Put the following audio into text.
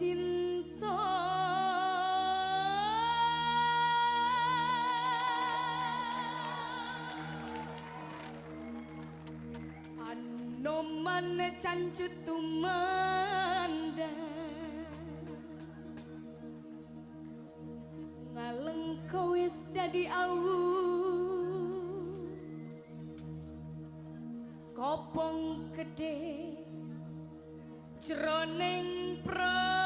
cinta. Anoman cancut tumanda Ngaleng kowes dadi awu. Kopong gede jroning pro